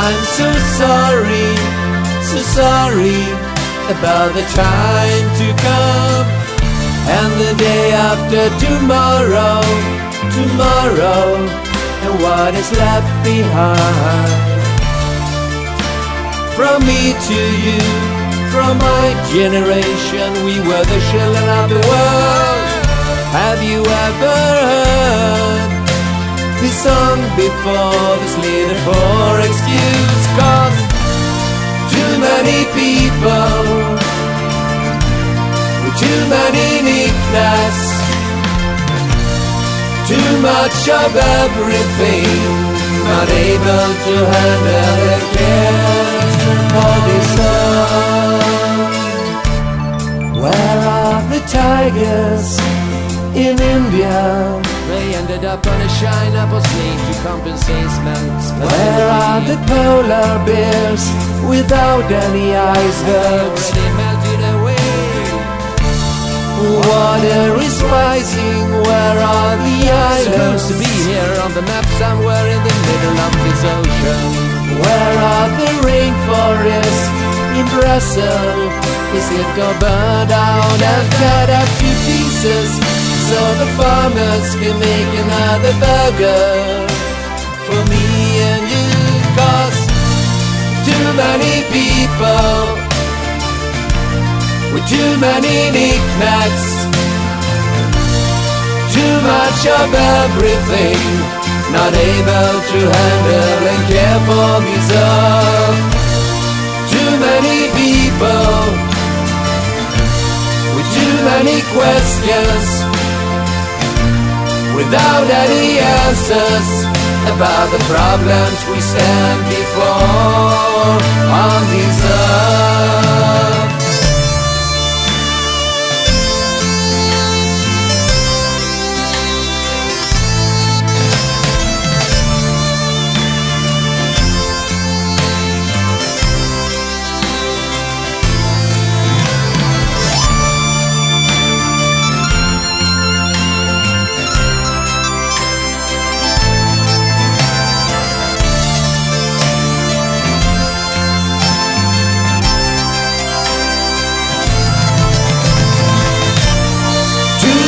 I'm so sorry, so sorry about the time to come and the day after tomorrow, tomorrow, and what is left behind. From me to you, from my generation, we were the children of the world. Have you ever this song before? This little poor excuse, cause too many people with too many knickknacks, too much of everything, not able to handle the cares for this earth. Where are the tigers in India? They ended up on a shine apple sleeve to compensate smells. Where are the polar bears without any icebergs? Already melted away. Water is rising, where are the Supposed to be here on the map somewhere in the middle of this ocean. Where are the rainforests in Brazil? Is it all burned out and cut up to pieces so the farmers can make another burger for me and you? Cause too many people with too many knickknacks, too much of everything, not able to handle and care for earth. Too many people with too many questions, without any answers about the problems we stand before on this earth.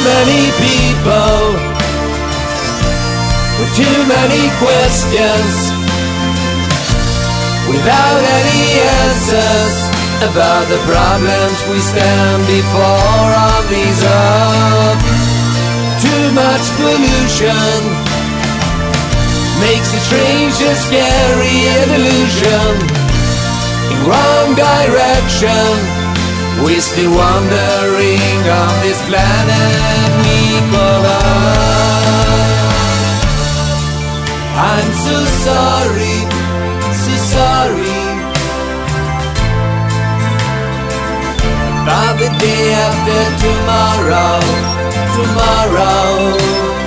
Many people with too many questions without any answers about the problems we stand before on these earth. Too much pollution makes a strange and scary illusion in wrong direction. We're still wandering on this planet call I'm so sorry, so sorry about the day after tomorrow, tomorrow.